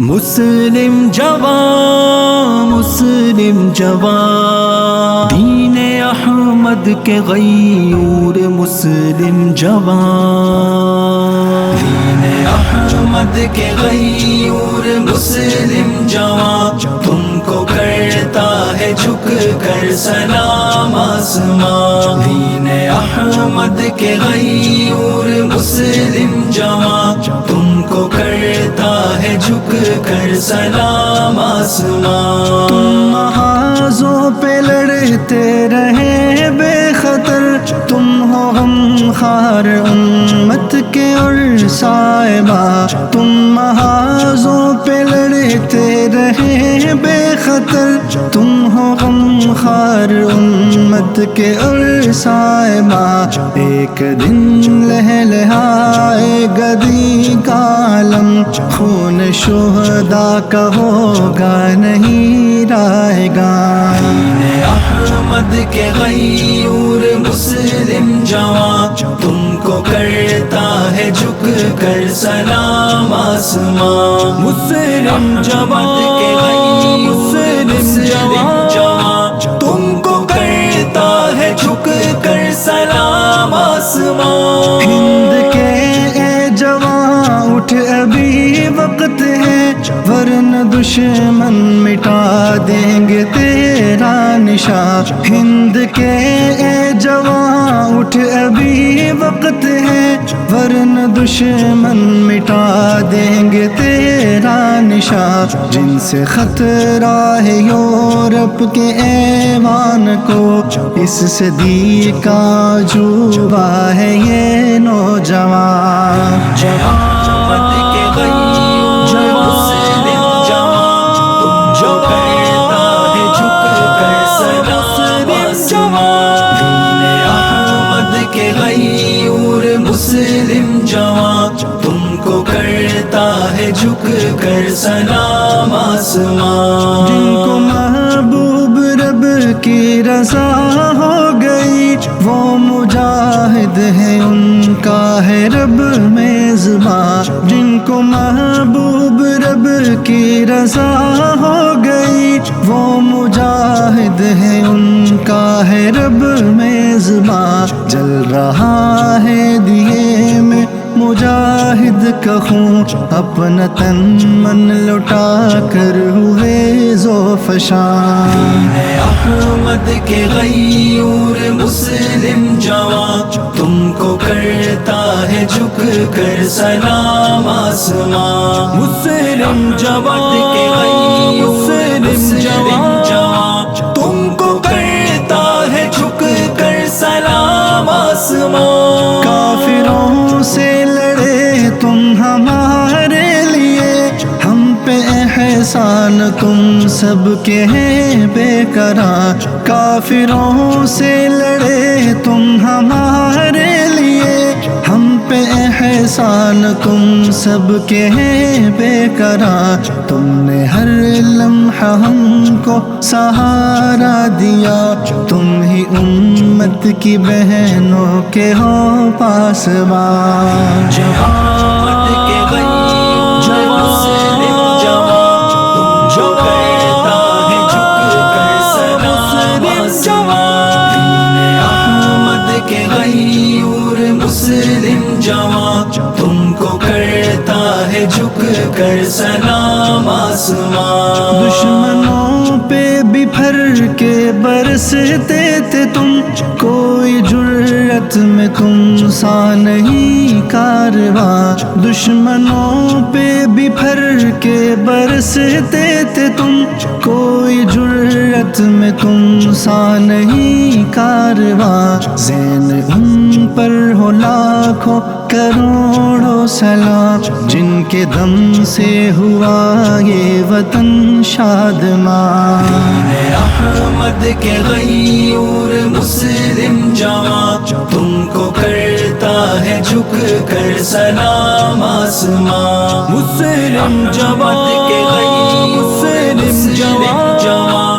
مسلم جوان مسلم جوان۔ دین احمد کے غیور مسلم جوان۔ دین احمد کے غیور مسلم جوان۔ تم کو کرتا ہے جھک کر سلام آسمان۔ دین احمد کے غیور مسلم جوان۔ ہے جھک کر سلام آسمان۔ محاذوں پہ لڑتے رہے۔ غم خار امت کے اور صاحبہ، تم محاذوں پہ لڑتے رہے بے خطر۔ تم ہو غم خار امت کے اور صاحبہ۔ ایک دن لہ لہائے گدی کالم خون شہدا کا ہوگا، نہیں رائے گا۔ دین احمد کے غیور مسلم جوان تم کو کرتا ہے جھک کر سلام آسمان مسلم جوان کے مسلم جوان تم کو کرتا ہے جھک کر سلام آسمان ہند کے اے جوان اٹھ ابھی وقت ہے ورن دشمن مٹا تیرا نشان ہند کے اے جوان اٹھ ابھی وقت ہے ورن دشمن مٹا دیں گے تیرا نشان۔ جن سے خطرہ ہے یورپ کے ایوان کو، اس صدی کا جوبا ہے یہ نوجوان۔ احمد کرتا ہے جھک کر سلام آسمان۔ جن کو محبوب رب کی رضا ہو گئی، وہ مجاہد ہے ان کا ہے رب میزباں جن کو محبوب رب کی رضا ہو گئی، وہ مجاہد ہے ان کا ہے رب میزباں جل رہا ہے دیے میں مجاہد کا خون اپنا تن من لٹا کر ہوئے زو فشان احمد کے غیور مسلم جوان تم کو کرتا ہے جھک کر سلام آسمان۔ مسلم جوان مسلم جوان۔ احسان تم سب کے ہیں بے قرار۔ کافروں سے لڑے تم ہمارے لیے۔ ہم پہ احسان تم سب کے ہیں بے قرار۔ تم نے ہر لمحہ ہم کو سہارا دیا۔ تم ہی امت کی بہنوں کے ہو پاسبان۔ جہاد مسلم جوان تم کو کرتا ہے جھک کر سلام آسمان۔ دشمنوں پہ بفر کے برستے تھے تم، کوئی جرت میں تم سا نہیں کارواں۔ دشمنوں پہ بفر کے برستے تھے تم، کوئی جرت میں تم سا نہیں کارواں۔ زین ان پر ہو لاکھوں کروڑوں سلام جن کے دم سے ہوا یہ وطن شادمان دین احمد کے غیور مسلم جوان۔ تم کو کرتا ہے جھک کر سلام آسمان مسلم جوان کے غیور مسلم جوان۔